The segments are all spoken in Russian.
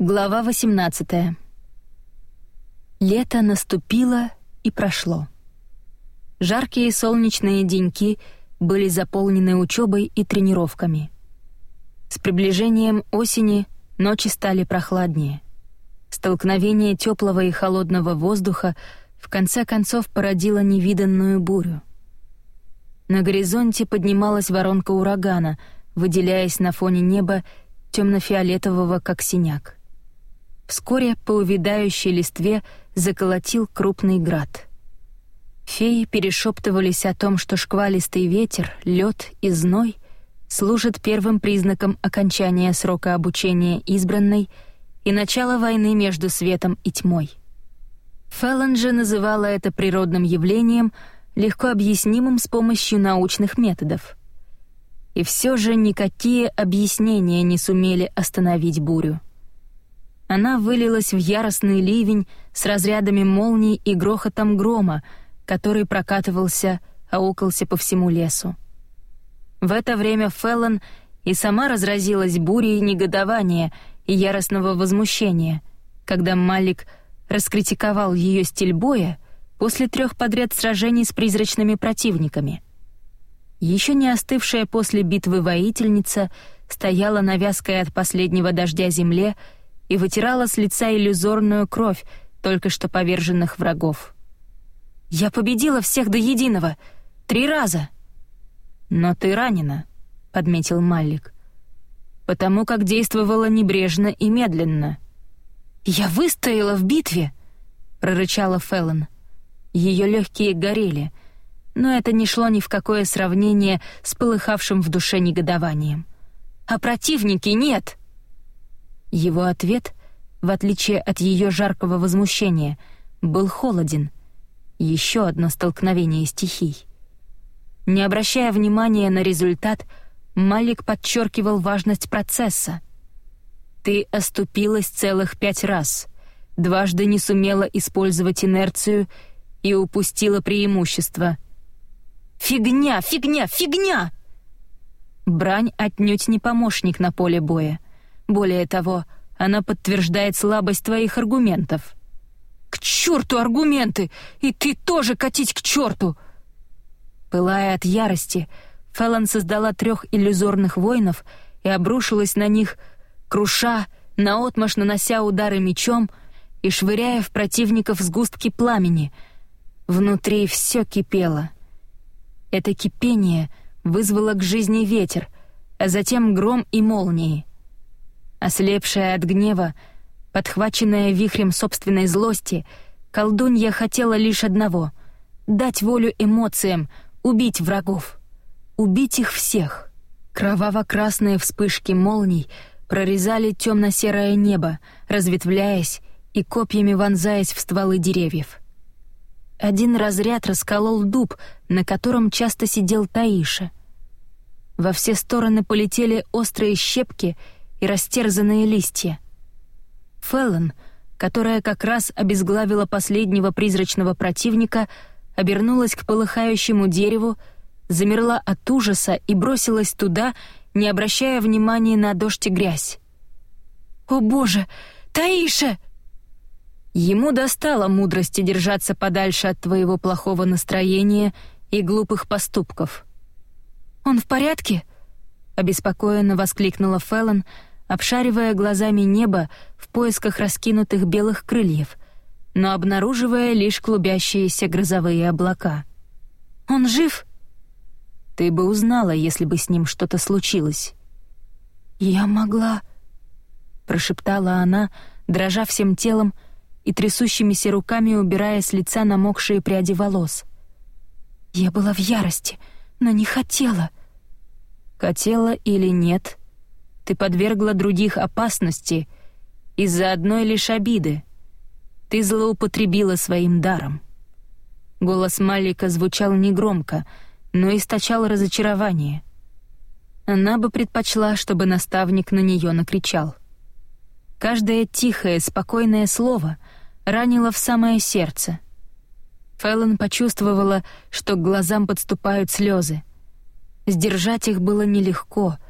Глава 18. Лето наступило и прошло. Жаркие солнечные деньки были заполнены учебой и тренировками. С приближением осени ночи стали прохладнее. Столкновение теплого и холодного воздуха в конце концов породило невиданную бурю. На горизонте поднималась воронка урагана, выделяясь на фоне неба темно-фиолетового, как синяк. Вскоре по увядающей листве заколотил крупный град. Феи перешептывались о том, что шквалистый ветер, лед и зной служат первым признаком окончания срока обучения избранной и начала войны между светом и тьмой. Феллон же называла это природным явлением, легко объяснимым с помощью научных методов. И все же никакие объяснения не сумели остановить бурю. Она вылилась в яростный ливень с разрядами молний и грохотом грома, который прокатывался, аукался по всему лесу. В это время Феллон и сама разразилась бурей негодования и яростного возмущения, когда Малик раскритиковал ее стиль боя после трех подряд сражений с призрачными противниками. Еще не остывшая после битвы воительница стояла на вязкой от последнего дождя земле и вытирала с лица иллюзорную кровь только что поверженных врагов. «Я победила всех до единого! Три раза!» «Но ты ранена», — подметил Маллик. «Потому как действовала небрежно и медленно». «Я выстояла в битве!» — прорычала Феллон. Ее легкие горели, но это не шло ни в какое сравнение с полыхавшим в душе негодованием. «А противники нет!» Его ответ, в отличие от ее жаркого возмущения, был холоден. Еще одно столкновение стихий. Не обращая внимания на результат, Малик подчеркивал важность процесса. «Ты оступилась целых пять раз, дважды не сумела использовать инерцию и упустила преимущество». «Фигня, фигня, фигня!» Брань отнюдь не помощник на поле боя — более того, она подтверждает слабость твоих аргументов. К черту аргументы! И ты тоже катить к черту! Пылая от ярости, Феллон создала трех иллюзорных воинов и обрушилась на них, круша, наотмашь нанося удары мечом и швыряя в противников сгустки пламени. Внутри все кипело. Это кипение вызвало к жизни ветер, а затем гром и молнии. Ослепшая от гнева, подхваченная вихрем собственной злости, колдунья хотела лишь одного — дать волю эмоциям, убить врагов. Убить их всех. Кроваво-красные вспышки молний прорезали темно-серое небо, разветвляясь и копьями вонзаясь в стволы деревьев. Один разряд расколол дуб, на котором часто сидел Таиша. Во все стороны полетели острые щепки — и растерзанные листья. Феллон, которая как раз обезглавила последнего призрачного противника, обернулась к полыхающему дереву, замерла от ужаса и бросилась туда, не обращая внимания на дождь и грязь. «О боже! Таиша!» Ему достало мудрости держаться подальше от твоего плохого настроения и глупых поступков. «Он в порядке?» — обеспокоенно воскликнула Феллон, обшаривая глазами небо в поисках раскинутых белых крыльев, но обнаруживая лишь клубящиеся грозовые облака. «Он жив?» «Ты бы узнала, если бы с ним что-то случилось». «Я могла...» — прошептала она, дрожа всем телом и трясущимися руками убирая с лица намокшие пряди волос. «Я была в ярости, но не хотела». «Хотела или нет, ты подвергла других опасности из-за одной лишь обиды. Ты злоупотребила своим даром. Голос Малика звучал негромко, но источал разочарование. Она бы предпочла, чтобы наставник на нее накричал. Каждое тихое, спокойное слово ранило в самое сердце. Фэллон почувствовала, что к глазам подступают слезы. Сдержать их было нелегко —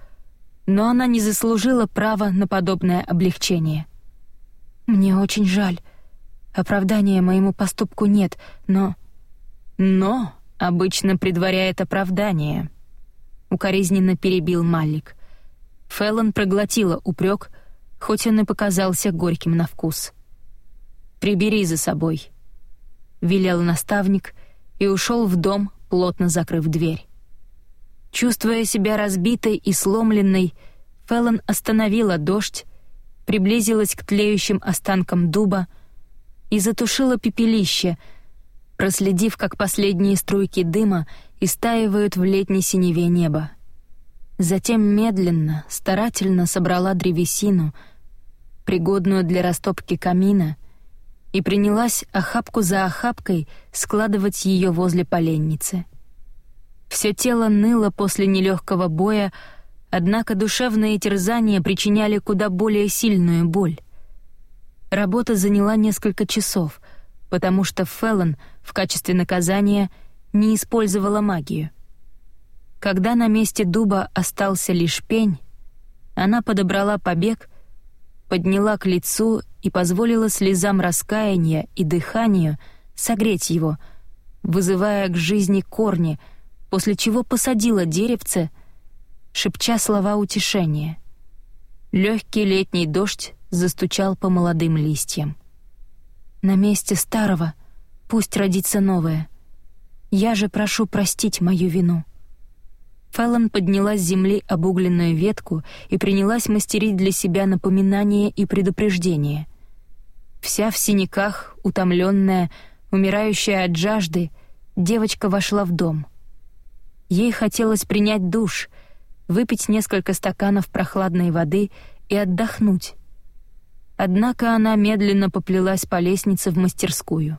но она не заслужила права на подобное облегчение. Мне очень жаль. Оправдания моему поступку нет, но... Но обычно предваряет оправдание. Укоризненно перебил Маллик. Феллон проглотила упрек, хоть он и показался горьким на вкус. «Прибери за собой», — велел наставник и ушел в дом, плотно закрыв дверь. Чувствуя себя разбитой и сломленной, Феллон остановила дождь, приблизилась к тлеющим останкам дуба и затушила пепелище, проследив, как последние струйки дыма истаивают в летней синеве неба. Затем медленно, старательно собрала древесину, пригодную для растопки камина, и принялась охапку за охапкой складывать ее возле поленницы. Все тело ныло после нелегкого боя, однако душевные терзания причиняли куда более сильную боль. Работа заняла несколько часов, потому что Феллон в качестве наказания не использовала магию. Когда на месте дуба остался лишь пень, она подобрала побег, подняла к лицу и позволила слезам раскаяния и дыханию согреть его, вызывая к жизни корни, после чего посадила деревце, шепча слова утешения. Легкий летний дождь застучал по молодым листьям. «На месте старого пусть родится новое. Я же прошу простить мою вину». Фэллон подняла с земли обугленную ветку и принялась мастерить для себя напоминание и предупреждение. Вся в синяках, утомленная, умирающая от жажды, девочка вошла в дом. Ей хотелось принять душ, выпить несколько стаканов прохладной воды и отдохнуть. Однако она медленно поплелась по лестнице в мастерскую.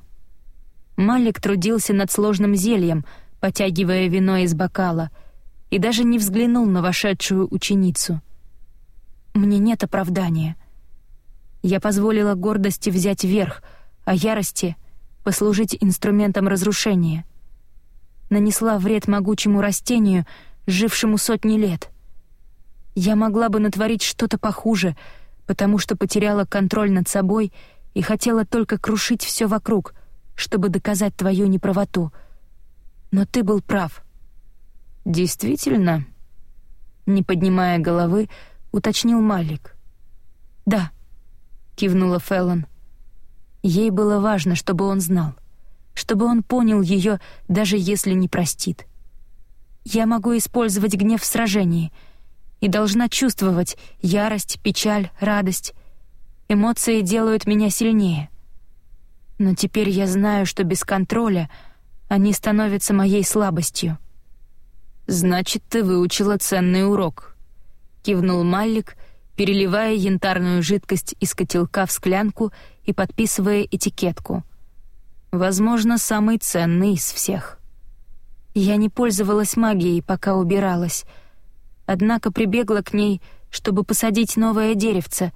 Малик трудился над сложным зельем, потягивая вино из бокала — и даже не взглянул на вошедшую ученицу. Мне нет оправдания. Я позволила гордости взять верх, а ярости — послужить инструментом разрушения. Нанесла вред могучему растению, жившему сотни лет. Я могла бы натворить что-то похуже, потому что потеряла контроль над собой и хотела только крушить все вокруг, чтобы доказать твою неправоту. Но ты был прав — «Действительно?» Не поднимая головы, уточнил Малик. «Да», — кивнула Феллон. Ей было важно, чтобы он знал, чтобы он понял ее, даже если не простит. «Я могу использовать гнев в сражении и должна чувствовать ярость, печаль, радость. Эмоции делают меня сильнее. Но теперь я знаю, что без контроля они становятся моей слабостью». «Значит, ты выучила ценный урок», — кивнул Маллик, переливая янтарную жидкость из котелка в склянку и подписывая этикетку. «Возможно, самый ценный из всех». Я не пользовалась магией, пока убиралась, однако прибегла к ней, чтобы посадить новое деревце,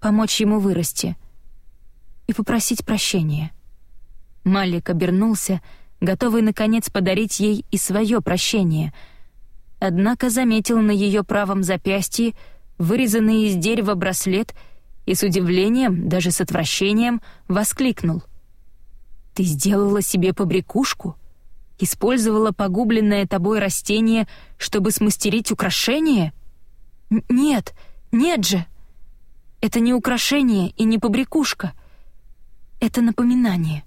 помочь ему вырасти и попросить прощения. Малик обернулся, готовый, наконец, подарить ей и свое прощение — однако заметил на ее правом запястье вырезанный из дерева браслет и с удивлением, даже с отвращением, воскликнул. «Ты сделала себе побрякушку? Использовала погубленное тобой растение, чтобы смастерить украшение?» «Нет, нет же! Это не украшение и не побрякушка. Это напоминание».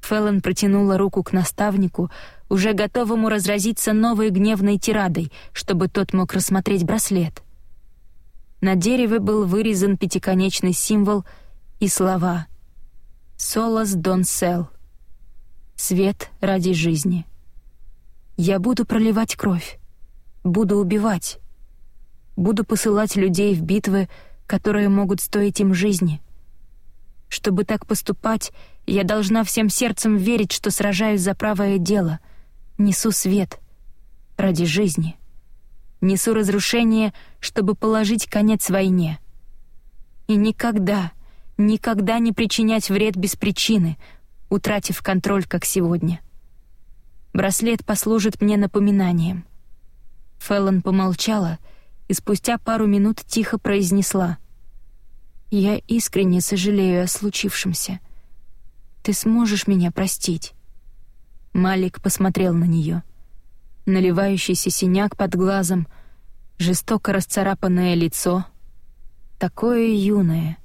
Феллон протянула руку к наставнику, уже готовому разразиться новой гневной тирадой, чтобы тот мог рассмотреть браслет. На дереве был вырезан пятиконечный символ и слова «Солос дон сел» — «Свет ради жизни». «Я буду проливать кровь, буду убивать, буду посылать людей в битвы, которые могут стоить им жизни. Чтобы так поступать, я должна всем сердцем верить, что сражаюсь за правое дело — Несу свет ради жизни. Несу разрушение, чтобы положить конец войне. И никогда, никогда не причинять вред без причины, утратив контроль, как сегодня. Браслет послужит мне напоминанием. Феллон помолчала и спустя пару минут тихо произнесла. Я искренне сожалею о случившемся. Ты сможешь меня простить?» Малик посмотрел на нее. Наливающийся синяк под глазом, жестоко расцарапанное лицо. Такое юное.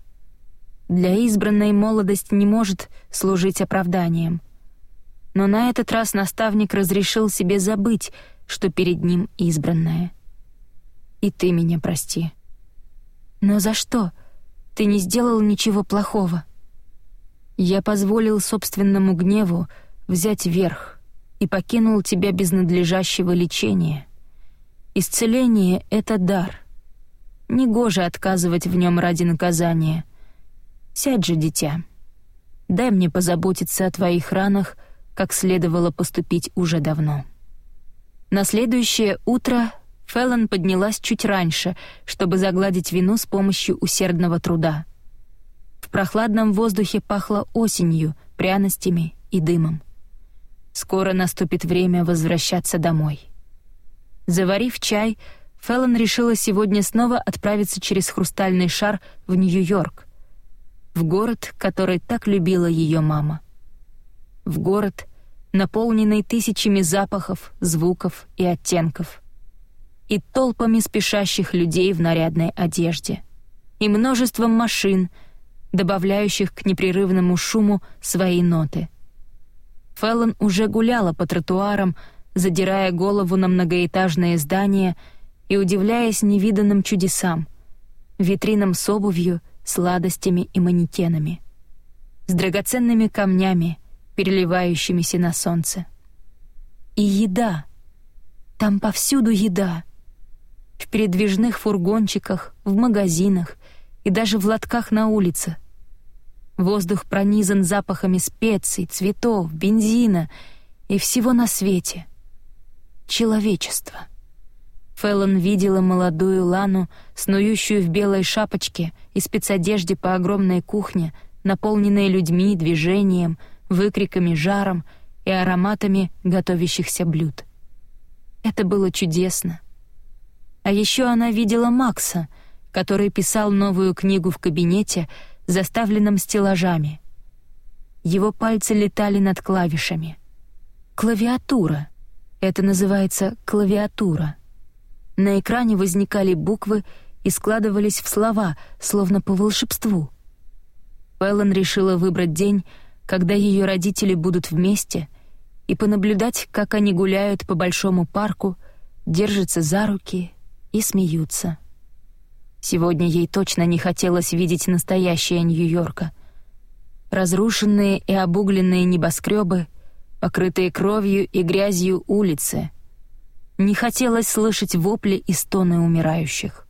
Для избранной молодость не может служить оправданием. Но на этот раз наставник разрешил себе забыть, что перед ним избранная. «И ты меня прости». «Но за что? Ты не сделал ничего плохого». «Я позволил собственному гневу взять верх и покинул тебя без надлежащего лечения. Исцеление — это дар. Негоже отказывать в нем ради наказания. Сядь же, дитя. Дай мне позаботиться о твоих ранах, как следовало поступить уже давно». На следующее утро Феллон поднялась чуть раньше, чтобы загладить вину с помощью усердного труда. В прохладном воздухе пахло осенью, пряностями и дымом. Скоро наступит время возвращаться домой. Заварив чай, Феллон решила сегодня снова отправиться через хрустальный шар в Нью-Йорк, в город, который так любила ее мама. В город, наполненный тысячами запахов, звуков и оттенков. И толпами спешащих людей в нарядной одежде. И множеством машин, добавляющих к непрерывному шуму свои ноты. Феллон уже гуляла по тротуарам, задирая голову на многоэтажные здания и удивляясь невиданным чудесам, витринам с обувью, сладостями и манекенами, с драгоценными камнями, переливающимися на солнце. И еда. Там повсюду еда. В передвижных фургончиках, в магазинах и даже в лотках на улице. Воздух пронизан запахами специй, цветов, бензина и всего на свете. Человечество. Феллон видела молодую Лану, снующую в белой шапочке и спецодежде по огромной кухне, наполненной людьми, движением — выкриками, жаром и ароматами готовящихся блюд. Это было чудесно. А еще она видела Макса, который писал новую книгу в кабинете, заставленном стеллажами. Его пальцы летали над клавишами. Клавиатура. Это называется клавиатура. На экране возникали буквы и складывались в слова, словно по волшебству. Пэллон решила выбрать день, когда ее родители будут вместе, и понаблюдать, как они гуляют по большому парку, держатся за руки и смеются. Сегодня ей точно не хотелось видеть настоящее Нью-Йорка. Разрушенные и обугленные небоскребы, покрытые кровью и грязью улицы. Не хотелось слышать вопли и стоны умирающих.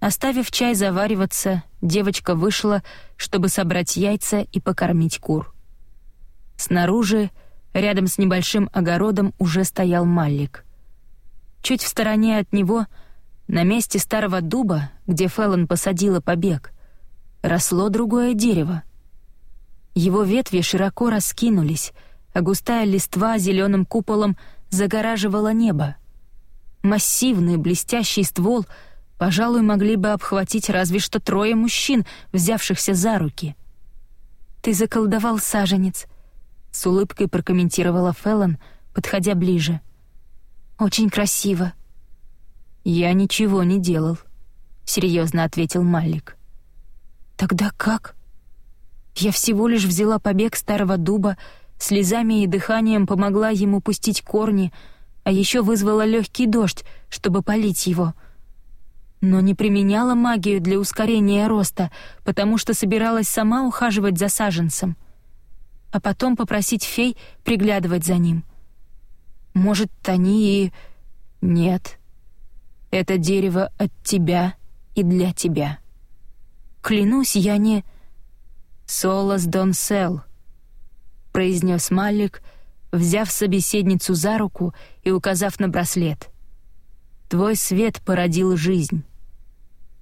Оставив чай завариваться, девочка вышла, чтобы собрать яйца и покормить кур. Снаружи, рядом с небольшим огородом, уже стоял Маллик. Чуть в стороне от него, на месте старого дуба, где Феллон посадила побег, росло другое дерево. Его ветви широко раскинулись, а густая листва зеленым куполом загораживала небо. Массивный блестящий ствол — пожалуй, могли бы обхватить разве что трое мужчин, взявшихся за руки. «Ты заколдовал саженец», — с улыбкой прокомментировала Феллон, подходя ближе. «Очень красиво». «Я ничего не делал», — серьезно ответил Маллик. «Тогда как?» «Я всего лишь взяла побег старого дуба, слезами и дыханием помогла ему пустить корни, а еще вызвала легкий дождь, чтобы полить его», — но не применяла магию для ускорения роста, потому что собиралась сама ухаживать за саженцем, а потом попросить фей приглядывать за ним. Может, они и... Нет. Это дерево от тебя и для тебя. Клянусь, я не... «Солос дон сел», — произнес Малик, взяв собеседницу за руку и указав на браслет. «Твой свет породил жизнь.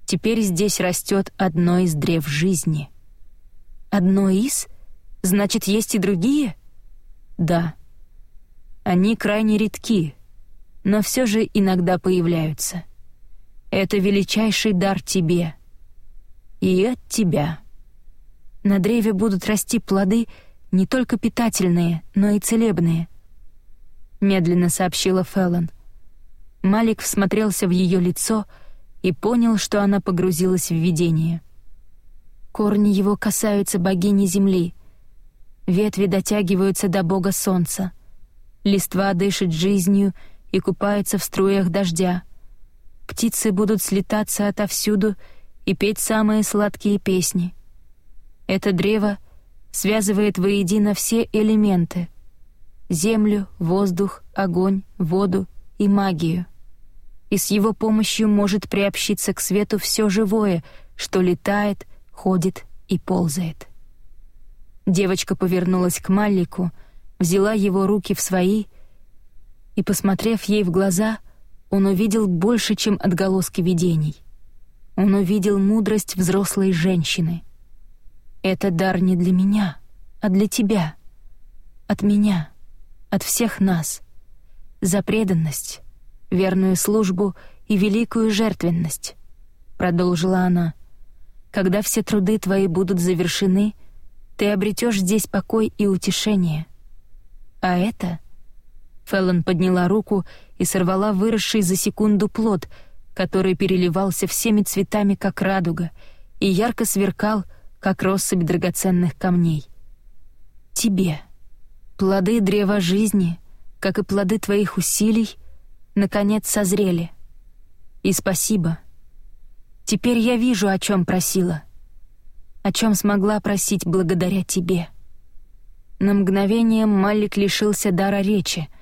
Теперь здесь растет одно из древ жизни. Одно из? Значит, есть и другие? Да. Они крайне редки, но все же иногда появляются. Это величайший дар тебе. и от тебя. На древе будут расти плоды не только питательные, но и целебные», — медленно сообщила Феллон. Малик всмотрелся в ее лицо и понял, что она погрузилась в видение. Корни его касаются богини Земли. Ветви дотягиваются до бога Солнца. Листва дышит жизнью и купается в струях дождя. Птицы будут слетаться отовсюду и петь самые сладкие песни. Это древо связывает воедино все элементы — землю, воздух, огонь, воду и магию. И с его помощью может приобщиться к свету все живое, что летает, ходит и ползает. Девочка повернулась к Маллику, взяла его руки в свои — и, посмотрев ей в глаза, он увидел больше, чем отголоски видений. Он увидел мудрость взрослой женщины. «Это дар не для меня, а для тебя. От меня, от всех нас. За преданность, верную службу и великую жертвенность», — продолжила она. «Когда все труды твои будут завершены, ты обретешь здесь покой и утешение. А это — Феллон подняла руку и сорвала выросший за секунду плод, который переливался всеми цветами, как радуга, и ярко сверкал, как россыпь драгоценных камней. «Тебе. Плоды древа жизни, как и плоды твоих усилий, наконец созрели. И спасибо. Теперь я вижу, о чем просила, о чем смогла просить благодаря тебе». На мгновение Маллик лишился дара речи —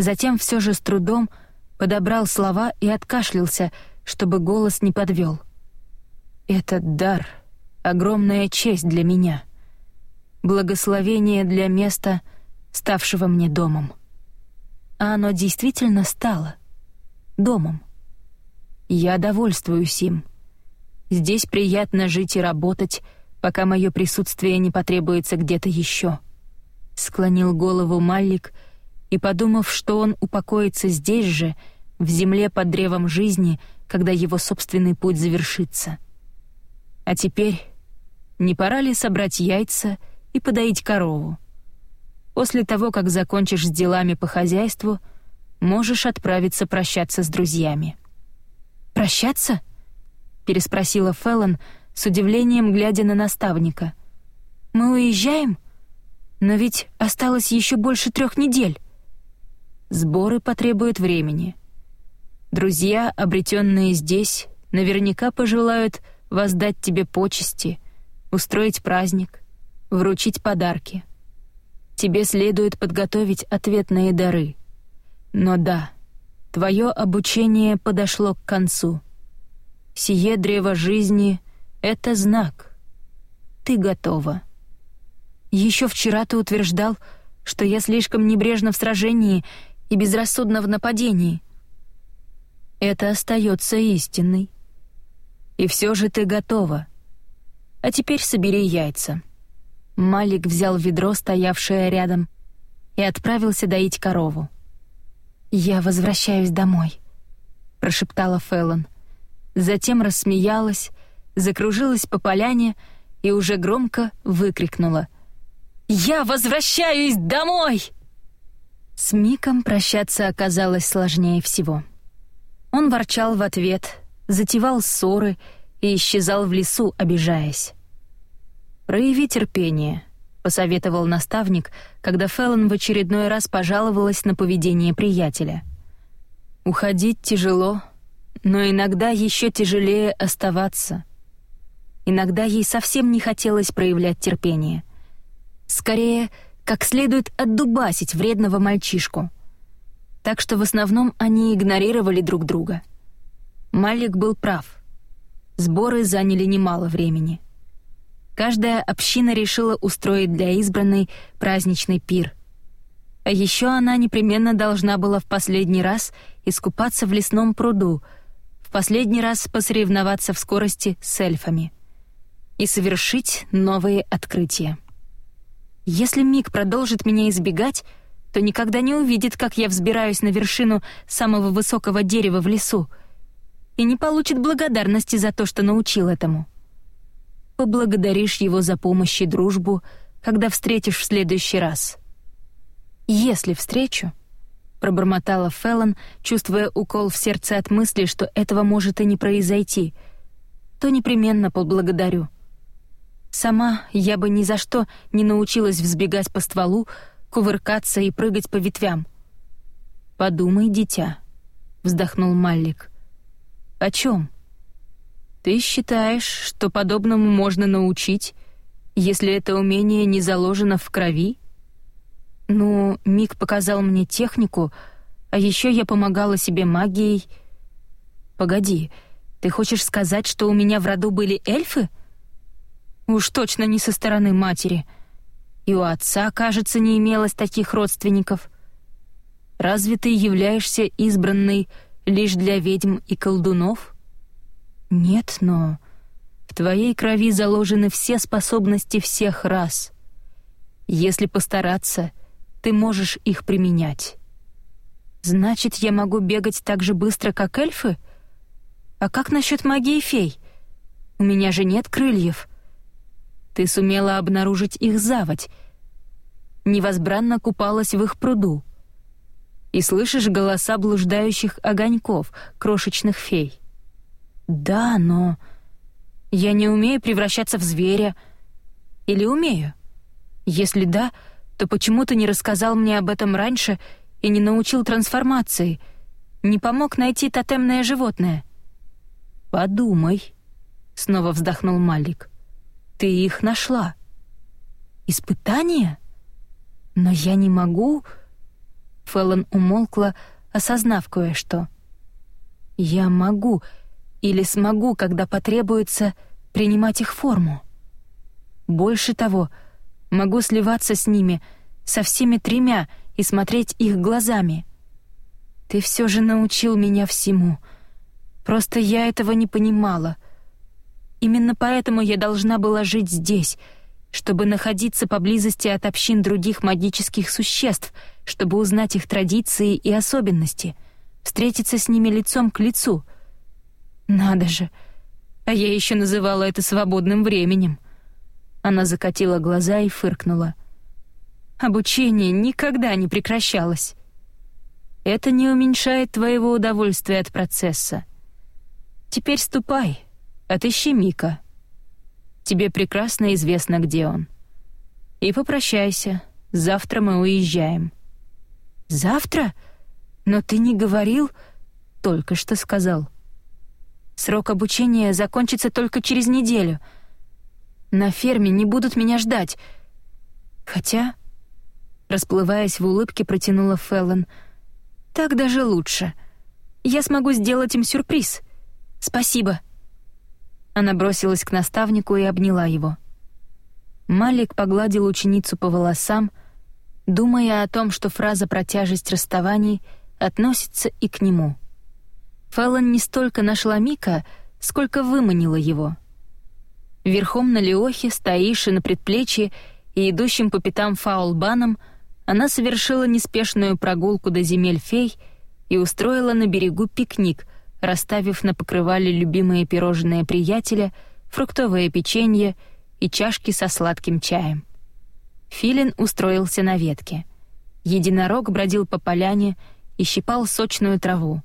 Затем все же с трудом подобрал слова и откашлялся, чтобы голос не подвел. «Этот дар — огромная честь для меня. Благословение для места, ставшего мне домом. А оно действительно стало домом. Я довольствуюсь им. Здесь приятно жить и работать, пока мое присутствие не потребуется где-то еще. Склонил голову Маллик — и, подумав, что он упокоится здесь же, в земле под древом жизни, когда его собственный путь завершится. А теперь не пора ли собрать яйца и подоить корову? После того, как закончишь с делами по хозяйству, можешь отправиться прощаться с друзьями. «Прощаться?» — переспросила Феллон с удивлением, глядя на наставника. «Мы уезжаем? Но ведь осталось еще больше трех недель». Сборы потребуют времени. Друзья, обретенные здесь, наверняка пожелают воздать тебе почести, устроить праздник, вручить подарки. Тебе следует подготовить ответные дары. Но да, твое обучение подошло к концу. Сие древо жизни — это знак. Ты готова. Еще вчера ты утверждал, что я слишком небрежна в сражении — и безрассудно в нападении. Это остается истинной. И все же ты готова. А теперь собери яйца. Малик взял ведро, стоявшее рядом, и отправился доить корову. «Я возвращаюсь домой», — прошептала Феллон. Затем рассмеялась, закружилась по поляне и уже громко выкрикнула. «Я возвращаюсь домой!» С Миком прощаться оказалось сложнее всего. Он ворчал в ответ, затевал ссоры и исчезал в лесу, обижаясь. «Прояви терпение», — посоветовал наставник, когда Феллон в очередной раз пожаловалась на поведение приятеля. «Уходить тяжело, но иногда еще тяжелее оставаться». Иногда ей совсем не хотелось проявлять терпение. Скорее, как следует отдубасить вредного мальчишку. Так что в основном они игнорировали друг друга. Малик был прав. Сборы заняли немало времени. Каждая община решила устроить для избранной праздничный пир. А еще она непременно должна была в последний раз искупаться в лесном пруду, в последний раз посоревноваться в скорости с эльфами и совершить новые открытия. Если Мик продолжит меня избегать, то никогда не увидит, как я взбираюсь на вершину самого высокого дерева в лесу, и не получит благодарности за то, что научил этому. поблагодаришь его за помощь и дружбу, когда встретишь в следующий раз. Если встречу, пробормотала Феллон, чувствуя укол в сердце от мысли, что этого может и не произойти, то непременно поблагодарю. Сама я бы ни за что не научилась взбегать по стволу, кувыркаться и прыгать по ветвям. «Подумай, дитя», — вздохнул Маллик. «О чем? Ты считаешь, что подобному можно научить, если это умение не заложено в крови?» «Ну, Мик показал мне технику, а еще я помогала себе магией...» «Погоди, ты хочешь сказать, что у меня в роду были эльфы?» Уж точно не со стороны матери. И у отца, кажется, не имелось таких родственников. Разве ты являешься избранной лишь для ведьм и колдунов? Нет, но в твоей крови заложены все способности всех рас. Если постараться, ты можешь их применять. Значит, я могу бегать так же быстро, как эльфы? А как насчет магии фей? У меня же нет крыльев. Ты сумела обнаружить их заводь. Невозбранно купалась в их пруду. И слышишь голоса блуждающих огоньков, крошечных фей. Да, но... Я не умею превращаться в зверя. Или умею? Если да, то почему ты не рассказал мне об этом раньше и не научил трансформации? Не помог найти тотемное животное? Подумай, снова вздохнул Малик. Ты их нашла. Испытание? Но я не могу... Фэллон умолкла, осознав кое-что. Я могу или смогу, когда потребуется, принимать их форму. Больше того, могу сливаться с ними, со всеми тремя, и смотреть их глазами. Ты все же научил меня всему. Просто я этого не понимала — Именно поэтому я должна была жить здесь, чтобы находиться поблизости от общин других магических существ, чтобы узнать их традиции и особенности, встретиться с ними лицом к лицу. Надо же, а я еще называла это свободным временем. Она закатила глаза и фыркнула. Обучение никогда не прекращалось. Это не уменьшает твоего удовольствия от процесса. Теперь ступай, Отыщи Мика. Тебе прекрасно известно, где он. И попрощайся. Завтра мы уезжаем. Завтра? Но ты не говорил... Только что сказал. Срок обучения закончится только через неделю. На ферме не будут меня ждать. Хотя... Расплываясь в улыбке, протянула Феллон. «Так даже лучше. Я смогу сделать им сюрприз. Спасибо». Она бросилась к наставнику и обняла его. Малик погладил ученицу по волосам, думая о том, что фраза про тяжесть расставаний относится и к нему. Фэллон не столько нашла Мика, сколько выманила его. Верхом на Леохе, стоишь на предплечье и идущим по пятам фаулбаном, она совершила неспешную прогулку до земель фей и устроила на берегу пикник — расставив на покрывале любимые пирожные приятеля, фруктовое печенье и чашки со сладким чаем. Филин устроился на ветке. Единорог бродил по поляне и щипал сочную траву.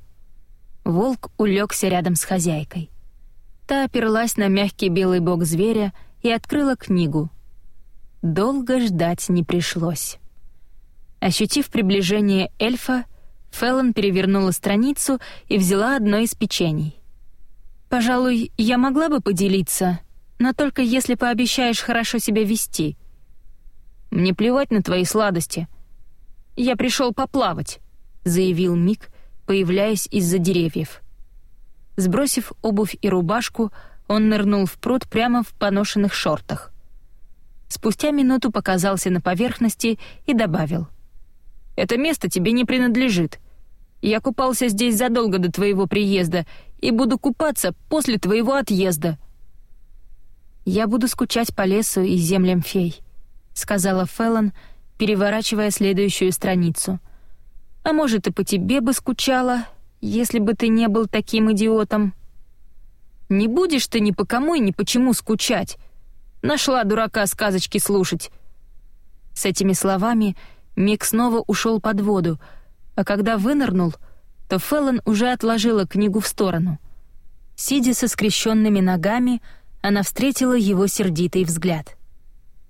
Волк улегся рядом с хозяйкой. Та оперлась на мягкий белый бок зверя и открыла книгу. Долго ждать не пришлось. Ощутив приближение эльфа, Феллон перевернула страницу и взяла одно из печений. «Пожалуй, я могла бы поделиться, но только если пообещаешь хорошо себя вести. Мне плевать на твои сладости. Я пришел поплавать», — заявил Мик, появляясь из-за деревьев. Сбросив обувь и рубашку, он нырнул в пруд прямо в поношенных шортах. Спустя минуту показался на поверхности и добавил. «Это место тебе не принадлежит. Я купался здесь задолго до твоего приезда и буду купаться после твоего отъезда». «Я буду скучать по лесу и землям фей», — сказала Феллон, переворачивая следующую страницу. «А может, и по тебе бы скучала, если бы ты не был таким идиотом». «Не будешь ты ни по кому и ни почему скучать», Нашла дурака сказочки слушать». С этими словами Мик снова ушел под воду, а когда вынырнул, то Феллон уже отложила книгу в сторону. Сидя со скрещенными ногами, она встретила его сердитый взгляд.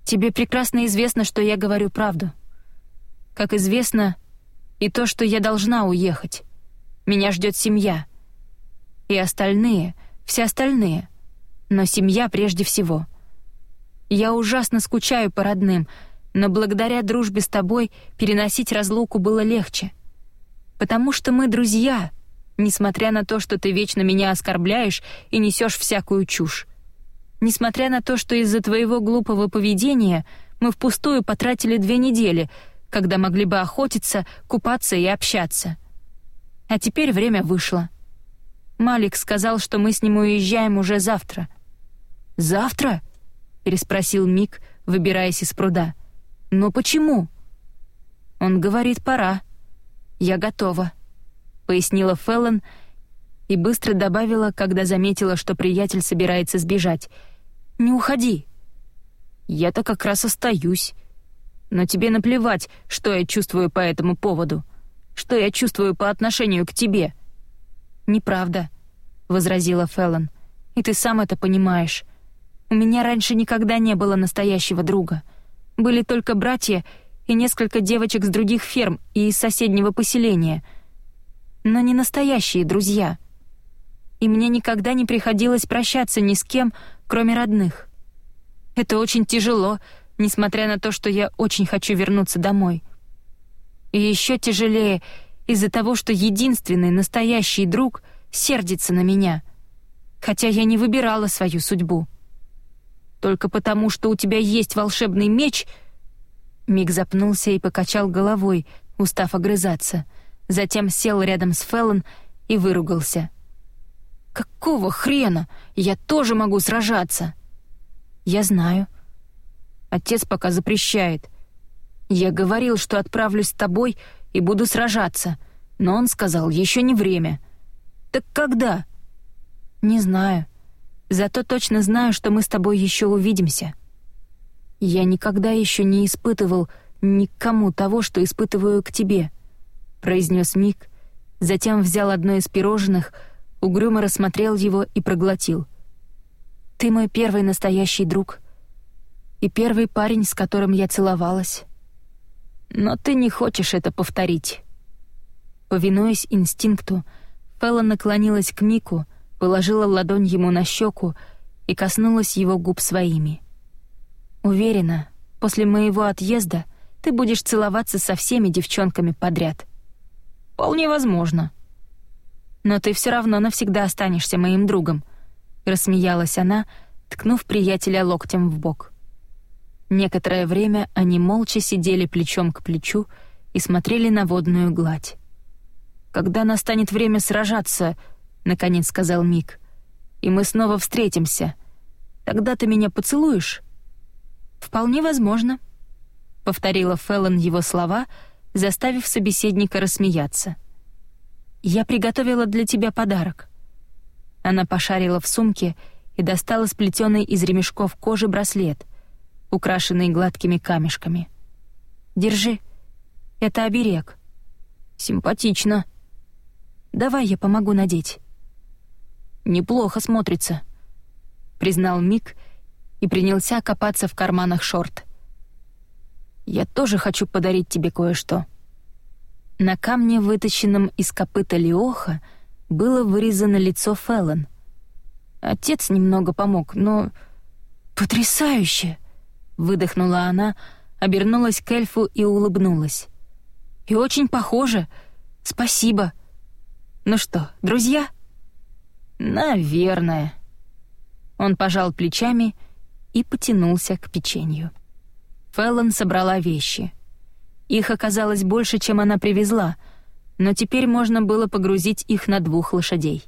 «Тебе прекрасно известно, что я говорю правду. Как известно, и то, что я должна уехать. Меня ждет семья. И остальные, все остальные. Но семья прежде всего. Я ужасно скучаю по родным, но благодаря дружбе с тобой переносить разлуку было легче. Потому что мы друзья, несмотря на то, что ты вечно меня оскорбляешь и несешь всякую чушь. Несмотря на то, что из-за твоего глупого поведения мы впустую потратили две недели, когда могли бы охотиться, купаться и общаться. А теперь время вышло. Малик сказал, что мы с ним уезжаем уже завтра. «Завтра?» — переспросил Мик, выбираясь из пруда. «Но почему?» «Он говорит, пора. Я готова», — пояснила Феллон и быстро добавила, когда заметила, что приятель собирается сбежать. «Не уходи». «Я-то как раз остаюсь. Но тебе наплевать, что я чувствую по этому поводу, что я чувствую по отношению к тебе». «Неправда», — возразила Феллон. «И ты сам это понимаешь. У меня раньше никогда не было настоящего друга». Были только братья и несколько девочек с других ферм и из соседнего поселения. Но не настоящие друзья. И мне никогда не приходилось прощаться ни с кем, кроме родных. Это очень тяжело, несмотря на то, что я очень хочу вернуться домой. И еще тяжелее из-за того, что единственный настоящий друг сердится на меня, хотя я не выбирала свою судьбу. Только потому, что у тебя есть волшебный меч...» Миг запнулся и покачал головой, устав огрызаться. Затем сел рядом с Феллон и выругался. «Какого хрена? Я тоже могу сражаться!» «Я знаю. Отец пока запрещает. Я говорил, что отправлюсь с тобой и буду сражаться, но он сказал, еще не время. Так когда?» «Не знаю. Зато точно знаю, что мы с тобой еще увидимся. Я никогда еще не испытывал никому того, что испытываю к тебе, произнес Мик, затем взял одно из пирожных, угрюмо рассмотрел его и проглотил. Ты мой первый настоящий друг и первый парень, с которым я целовалась. Но ты не хочешь это повторить. Повинуясь инстинкту, Фэлла наклонилась к Мику, положила ладонь ему на щеку и коснулась его губ своими. «Уверена, после моего отъезда ты будешь целоваться со всеми девчонками подряд». «Вполне возможно». «Но ты все равно навсегда останешься моим другом», — рассмеялась она, ткнув приятеля локтем в бок. Некоторое время они молча сидели плечом к плечу и смотрели на водную гладь. «Когда настанет время сражаться», наконец сказал Мик. И мы снова встретимся. Тогда ты меня поцелуешь? Вполне возможно, повторила Феллон его слова, заставив собеседника рассмеяться. Я приготовила для тебя подарок. Она пошарила в сумке и достала сплетенный из ремешков кожи браслет, украшенный гладкими камешками. Держи. Это оберег. Симпатично. Давай я помогу надеть. Неплохо смотрится», — признал Мик и принялся копаться в карманах шорт. «Я тоже хочу подарить тебе кое-что». На камне, вытащенном из копыта Леоха, было вырезано лицо Феллон. Отец немного помог, но... «Потрясающе!» — выдохнула она, обернулась к эльфу и улыбнулась. «И очень похоже. Спасибо. Ну что, друзья?» «Наверное». Он пожал плечами и потянулся к печенью. Феллон собрала вещи. Их оказалось больше, чем она привезла, но теперь можно было погрузить их на двух лошадей.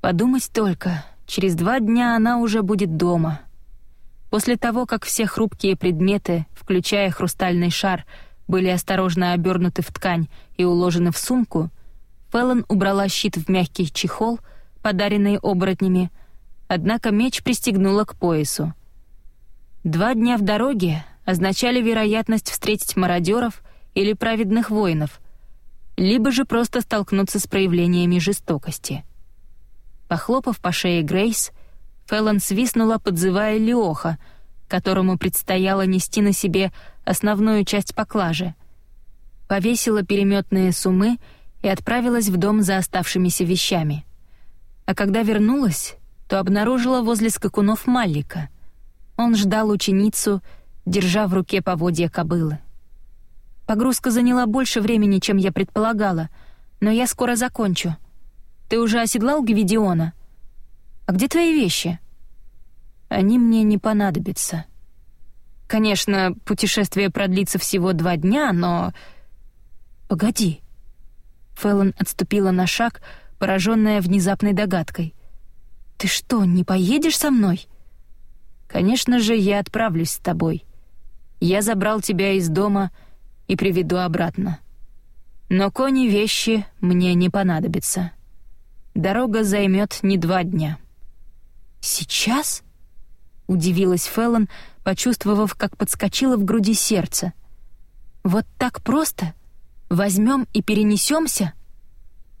Подумать только, через два дня она уже будет дома. После того, как все хрупкие предметы, включая хрустальный шар, были осторожно обернуты в ткань и уложены в сумку, Феллон убрала щит в мягкий чехол — подаренные оборотнями, однако меч пристегнула к поясу. Два дня в дороге означали вероятность встретить мародеров или праведных воинов, либо же просто столкнуться с проявлениями жестокости. Похлопав по шее Грейс, Феллон свистнула, подзывая Леоха, которому предстояло нести на себе основную часть поклажи. Повесила переметные суммы и отправилась в дом за оставшимися вещами. А когда вернулась, то обнаружила возле скакунов Маллика. Он ждал ученицу, держа в руке поводья кобылы. Погрузка заняла больше времени, чем я предполагала, но я скоро закончу. Ты уже оседлал Гвидиона? А где твои вещи? Они мне не понадобятся. Конечно, путешествие продлится всего два дня, но... Погоди. Фэллон отступила на шаг, пораженная внезапной догадкой. «Ты что, не поедешь со мной?» «Конечно же, я отправлюсь с тобой. Я забрал тебя из дома и приведу обратно. Но кони вещи мне не понадобятся. Дорога займет не два дня». «Сейчас?» — удивилась Феллон, почувствовав, как подскочило в груди сердце. «Вот так просто? Возьмем и перенесемся?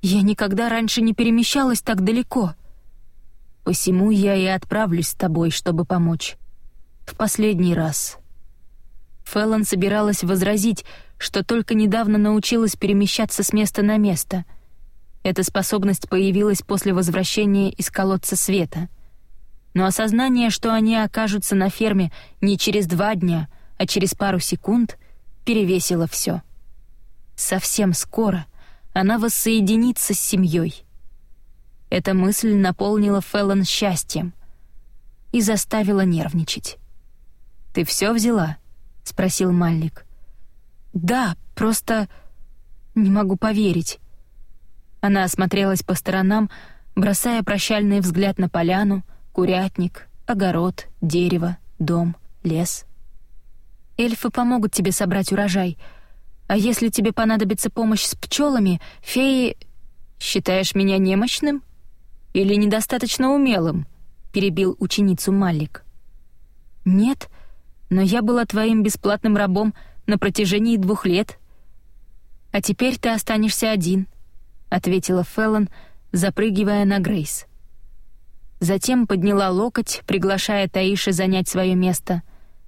Я никогда раньше не перемещалась так далеко. Посему я и отправлюсь с тобой, чтобы помочь. В последний раз». Феллон собиралась возразить, что только недавно научилась перемещаться с места на место. Эта способность появилась после возвращения из колодца света. Но осознание, что они окажутся на ферме не через два дня, а через пару секунд, перевесило все. Совсем скоро она воссоединится с семьей. Эта мысль наполнила Феллон счастьем и заставила нервничать. «Ты все взяла?» — спросил Маллик. «Да, просто не могу поверить». Она осмотрелась по сторонам, бросая прощальный взгляд на поляну, курятник, огород, дерево, дом, лес. «Эльфы помогут тебе собрать урожай, а если тебе понадобится помощь с пчелами, феи...» «Считаешь меня немощным? Или недостаточно умелым?» — перебил ученицу Маллик. «Нет, но я была твоим бесплатным рабом на протяжении двух лет. А теперь ты останешься один», — ответила Феллон, запрыгивая на Грейс. Затем подняла локоть, приглашая Таиши занять свое место,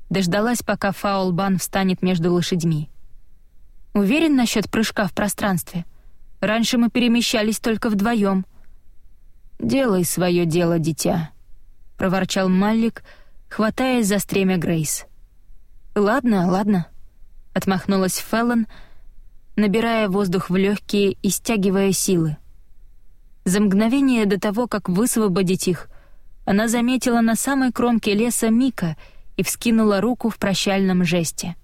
дождалась, пока Фаулбан встанет между лошадьми. «Уверен насчет прыжка в пространстве? Раньше мы перемещались только вдвоем». «Делай свое дело, дитя», — проворчал Маллик, хватаясь за стремя Грейс. «Ладно, ладно», — отмахнулась Феллон, набирая воздух в легкие и стягивая силы. За мгновение до того, как высвободить их, она заметила на самой кромке леса Мика и вскинула руку в прощальном жесте.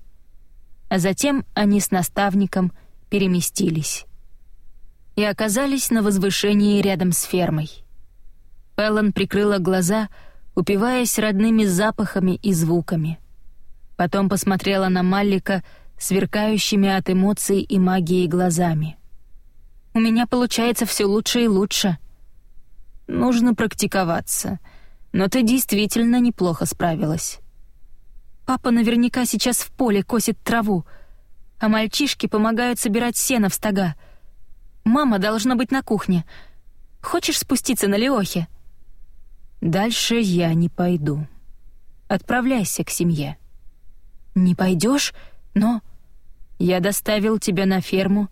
А затем они с наставником переместились и оказались на возвышении рядом с фермой. Феллон прикрыла глаза, упиваясь родными запахами и звуками — Потом посмотрела на Маллика сверкающими от эмоций и магии глазами. «У меня получается все лучше и лучше». «Нужно практиковаться, но ты действительно неплохо справилась». «Папа наверняка сейчас в поле косит траву, а мальчишки помогают собирать сено в стога. Мама должна быть на кухне. Хочешь спуститься на Леохе?» «Дальше я не пойду. Отправляйся к семье». «Не пойдешь? Но...» «Я доставил тебя на ферму,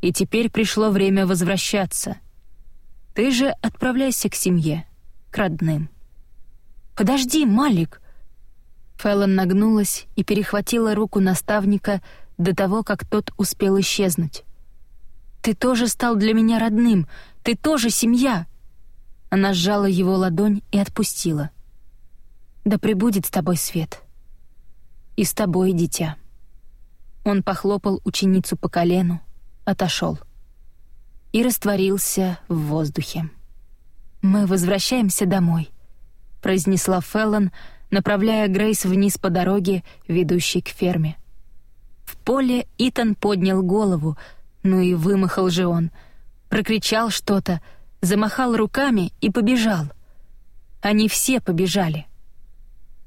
и теперь пришло время возвращаться. Ты же отправляйся к семье, к родным». «Подожди, Малик!» Фэллон нагнулась и перехватила руку наставника до того, как тот успел исчезнуть. «Ты тоже стал для меня родным, ты тоже семья!» Она сжала его ладонь и отпустила. «Да пребудет с тобой свет!» и с тобой, дитя». Он похлопал ученицу по колену, отошел и растворился в воздухе. «Мы возвращаемся домой», — произнесла Феллон, направляя Грейс вниз по дороге, ведущей к ферме. В поле Итан поднял голову, ну и вымахал же он, прокричал что-то, замахал руками и побежал. Они все побежали.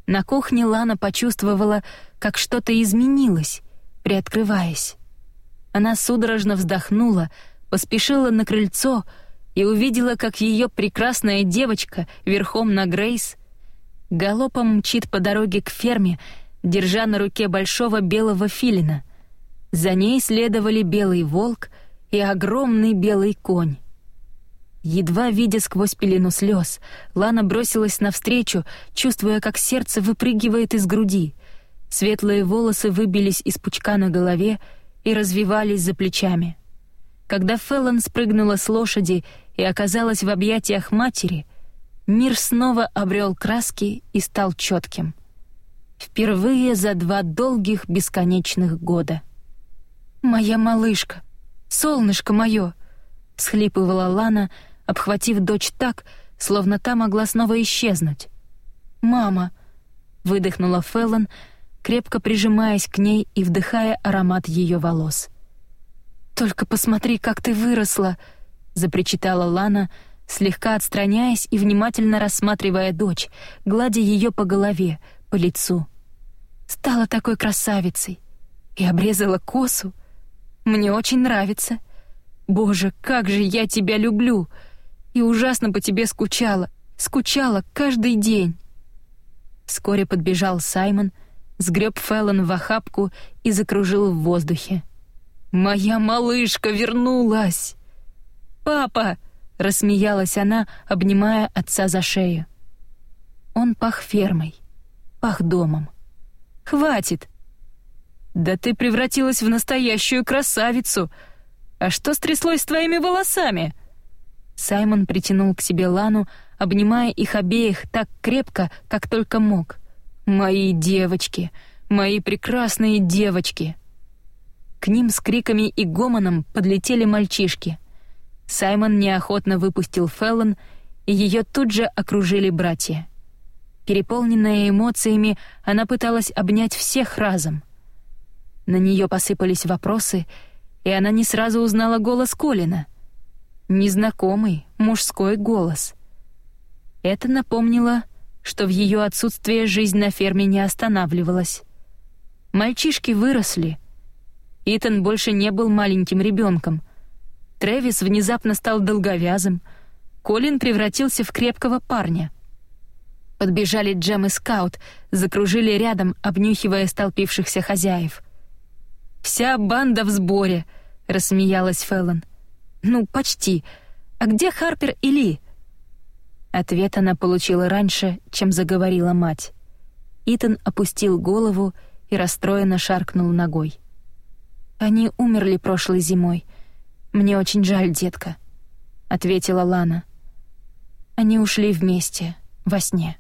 На кухне Лана почувствовала, как что-то изменилось, приоткрываясь. Она судорожно вздохнула, поспешила на крыльцо и увидела, как ее прекрасная девочка верхом на Грейс галопом мчит по дороге к ферме, держа на руке большого белого филина. За ней следовали белый волк и огромный белый конь. Едва видя сквозь пелену слез, Лана бросилась навстречу, чувствуя, как сердце выпрыгивает из груди. Светлые волосы выбились из пучка на голове и развивались за плечами. Когда Феллон спрыгнула с лошади и оказалась в объятиях матери, мир снова обрел краски и стал четким. Впервые за два долгих бесконечных года. «Моя малышка! Солнышко мое!» — схлипывала Лана — обхватив дочь так, словно та могла снова исчезнуть. «Мама!» — выдохнула Феллон, крепко прижимаясь к ней и вдыхая аромат ее волос. «Только посмотри, как ты выросла!» — запричитала Лана, слегка отстраняясь и внимательно рассматривая дочь, гладя ее по голове, по лицу. «Стала такой красавицей! И обрезала косу! Мне очень нравится! Боже, как же я тебя люблю!» И ужасно по тебе скучала, скучала каждый день». Вскоре подбежал Саймон, сгреб Феллон в охапку и закружил в воздухе. «Моя малышка вернулась!» «Папа!» — рассмеялась она, обнимая отца за шею. Он пах фермой, пах домом. «Хватит!» «Да ты превратилась в настоящую красавицу! А что стряслось с твоими волосами?» Саймон притянул к себе Лану, обнимая их обеих так крепко, как только мог. «Мои девочки! Мои прекрасные девочки!» К ним с криками и гомоном подлетели мальчишки. Саймон неохотно выпустил Феллон, и ее тут же окружили братья. Переполненная эмоциями, она пыталась обнять всех разом. На нее посыпались вопросы, и она не сразу узнала голос Колина — незнакомый мужской голос. Это напомнило, что в ее отсутствие жизнь на ферме не останавливалась. Мальчишки выросли. Итан больше не был маленьким ребенком. Трэвис внезапно стал долговязым. Колин превратился в крепкого парня. Подбежали Джем и Скаут, закружили рядом, обнюхивая столпившихся хозяев. «Вся банда в сборе», — рассмеялась Феллон. «Ну, почти. А где Харпер и Ли?» Ответ она получила раньше, чем заговорила мать. Итан опустил голову и расстроенно шаркнул ногой. «Они умерли прошлой зимой. Мне очень жаль, детка», — ответила Лана. «Они ушли вместе, во сне».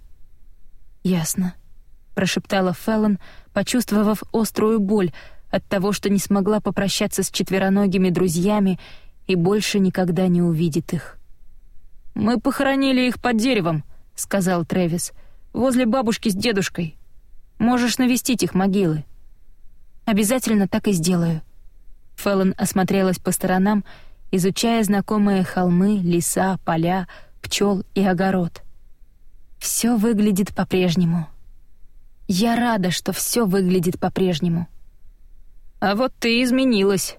«Ясно», — прошептала Феллон, почувствовав острую боль от того, что не смогла попрощаться с четвероногими друзьями и больше никогда не увидит их. «Мы похоронили их под деревом», — сказал Трэвис, — «возле бабушки с дедушкой. Можешь навестить их могилы». «Обязательно так и сделаю». Фэллон осмотрелась по сторонам, изучая знакомые холмы, леса, поля, пчел и огород. Все выглядит по-прежнему. Я рада, что все выглядит по-прежнему. А вот ты изменилась.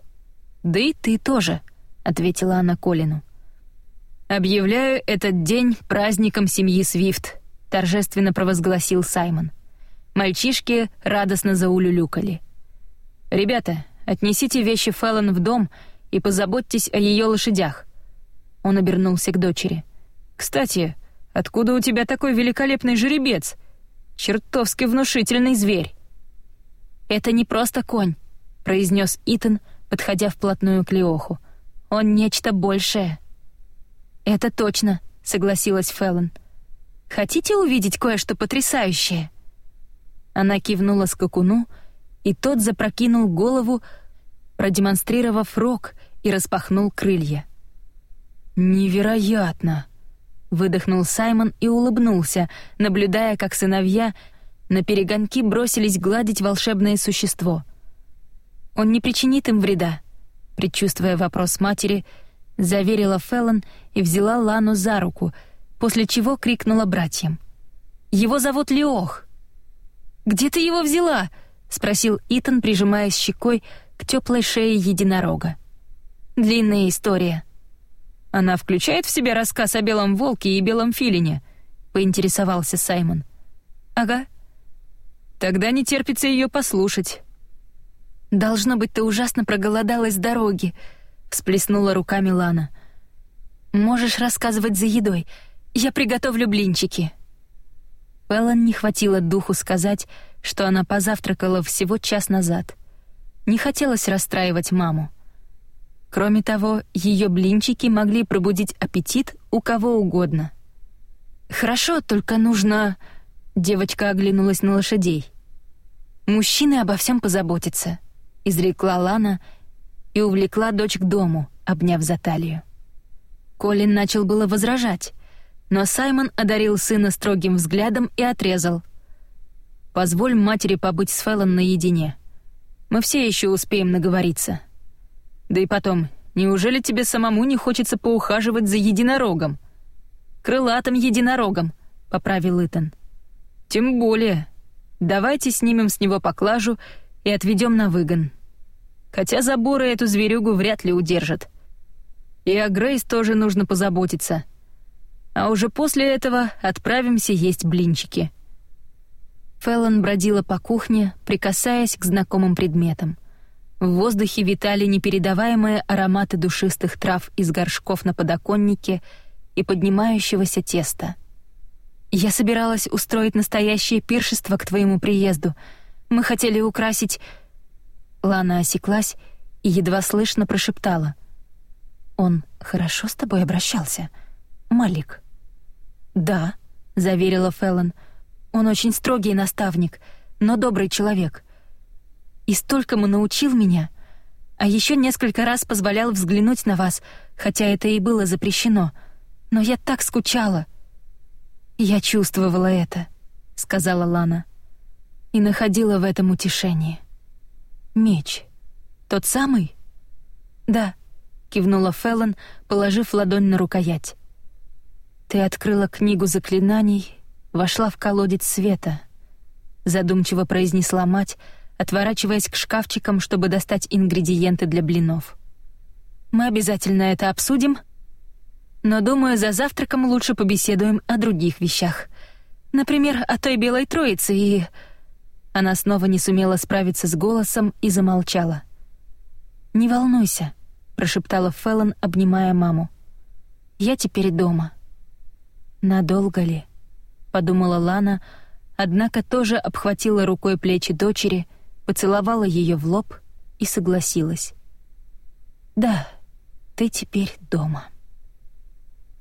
Да и ты тоже — ответила она Колину. Объявляю этот день праздником семьи Свифт, торжественно провозгласил Саймон. Мальчишки радостно заулюлюкали. Ребята, отнесите вещи Фэллон в дом и позаботьтесь о ее лошадях. Он обернулся к дочери. Кстати, откуда у тебя такой великолепный жеребец? Чертовски внушительный зверь. Это не просто конь, произнес Итан, подходя вплотную к Леоху. Он нечто большее». «Это точно», — согласилась Феллон. «Хотите увидеть кое-что потрясающее?» Она кивнула скакуну, и тот запрокинул голову, продемонстрировав рог и распахнул крылья. «Невероятно!» — выдохнул Саймон и улыбнулся, наблюдая, как сыновья на перегонки бросились гладить волшебное существо. «Он не причинит им вреда», предчувствуя вопрос матери, заверила Феллон и взяла Лану за руку, после чего крикнула братьям. «Его зовут Леох! Где ты его взяла?» — спросил Итан, прижимаясь щекой к теплой шее единорога. «Длинная история». «Она включает в себя рассказ о белом волке и белом филине?» — поинтересовался Саймон. «Ага». «Тогда не терпится ее послушать». «Должно быть, ты ужасно проголодалась с дороги», — всплеснула руками Лана. «Можешь рассказывать за едой. Я приготовлю блинчики». Фэллон не хватило духу сказать, что она позавтракала всего час назад. Не хотелось расстраивать маму. Кроме того, ее блинчики могли пробудить аппетит у кого угодно. «Хорошо, только нужно...» Девочка оглянулась на лошадей. «Мужчины обо всем позаботятся», — изрекла Лана и увлекла дочь к дому, обняв за талию. Колин начал было возражать, но Саймон одарил сына строгим взглядом и отрезал. «Позволь матери побыть с Фэллон наедине. Мы все еще успеем наговориться. Да и потом, неужели тебе самому не хочется поухаживать за единорогом?» «Крылатым единорогом», — поправил Итан. «Тем более. Давайте снимем с него поклажу и отведем на выгон. Хотя заборы эту зверюгу вряд ли удержат. И о Грейс тоже нужно позаботиться. А уже после этого отправимся есть блинчики». Феллон бродила по кухне, прикасаясь к знакомым предметам. В воздухе витали непередаваемые ароматы душистых трав из горшков на подоконнике и поднимающегося теста. «Я собиралась устроить настоящее пиршество к твоему приезду. Мы хотели украсить...» Лана осеклась и едва слышно прошептала. «Он хорошо с тобой обращался, Малик?» «Да», — заверила Феллон. «Он очень строгий наставник, но добрый человек. И столькому научил меня, а еще несколько раз позволял взглянуть на вас, хотя это и было запрещено. Но я так скучала». «Я чувствовала это», — сказала Лана, — «и находила в этом утешение». «Меч. Тот самый?» «Да», — кивнула Феллон, положив ладонь на рукоять. «Ты открыла книгу заклинаний, вошла в колодец света», — задумчиво произнесла мать, отворачиваясь к шкафчикам, чтобы достать ингредиенты для блинов. «Мы обязательно это обсудим, но, думаю, за завтраком лучше побеседуем о других вещах. Например, о той белой троице и...» Она снова не сумела справиться с голосом и замолчала. «Не волнуйся», — прошептала Феллон, обнимая маму. «Я теперь дома». «Надолго ли?» — подумала Лана, однако тоже обхватила рукой плечи дочери, поцеловала ее в лоб и согласилась. «Да, ты теперь дома».